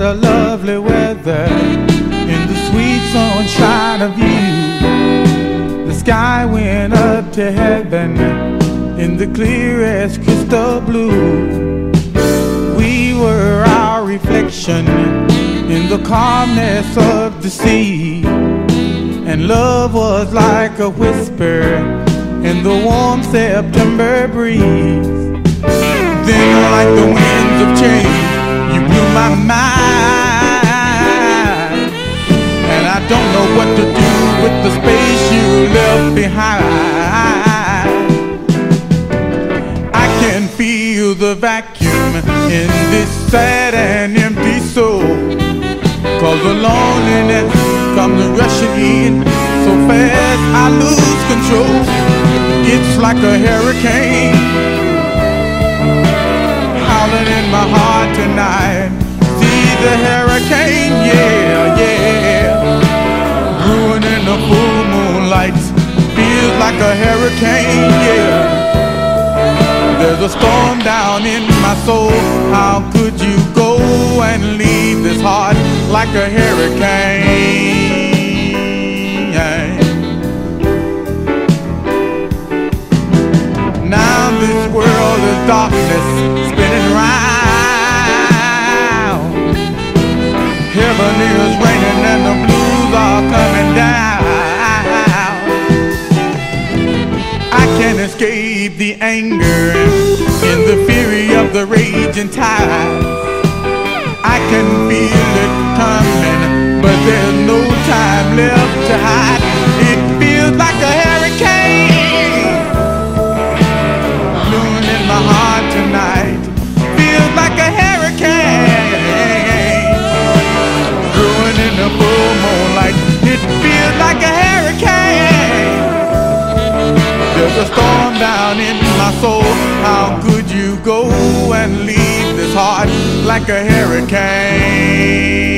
weather, in the sweet sunshine of you. The sky went up to heaven in the clearest crystal blue. We were our reflection in the calmness of the sea. And love was like a whisper in the warm September breeze. The space you left behind. I can feel the vacuum in this sad and empty soul. Cause the loneliness comes rushing in so fast I lose control. It's like a hurricane moonlight. Feels like a hurricane, yeah. There's a storm down in my soul. How could you go and leave this heart like a hurricane? Now this world is darkness spinning round. Heaven is raining and the blues are coming down. Escape the anger in the fury of the raging tide. A storm down in my soul. How could you go and leave this heart like a hurricane?